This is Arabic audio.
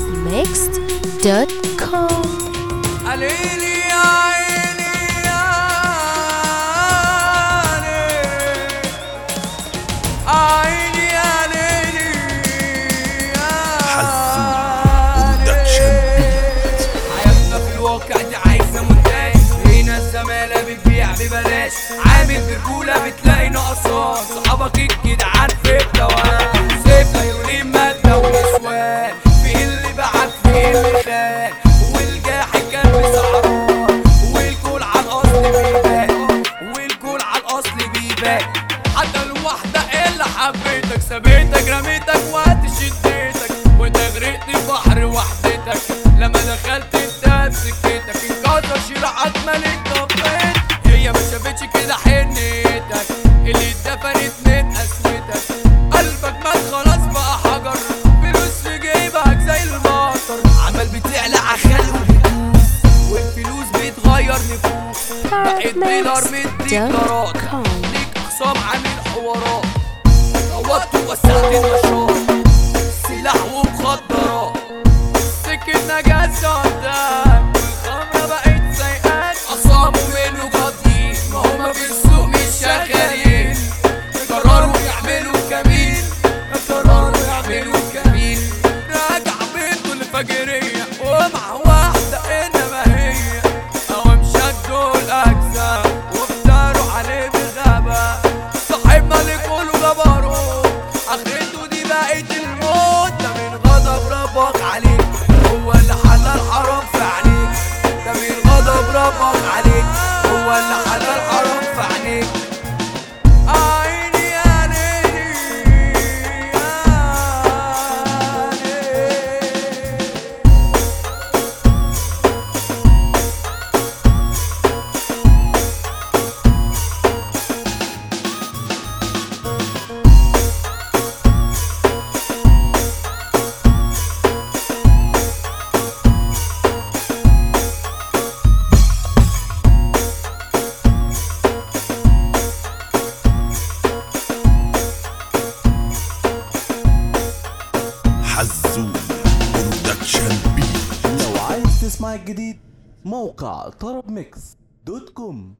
arabmixed.com عليلي يا عيني يا عيني عيني عامل برجولة بيبان حتى الواحدة اللي حبيتك سابتك رميتك وقت شديتك. وانت غرقت بحر وحدتك. لما دخلت انت بسكتك انكسر شراعك ملك طفيت هي ما شافتش كده حنيتك. اللي اتدفنت من قسوتك قلبك مات خلاص بقى حجر. فلوس في جيبك زي المطر. عمال بتعلى عخال وبتدوس والفلوس بتغير نفوس. بقيت دينار مديك دارات arabmixed.com ليك اخصام عامل حوارات غضب ربك عليك. هو اللي حزون production بي لو عايز تسمع الجديد موقع طرب mix dot com.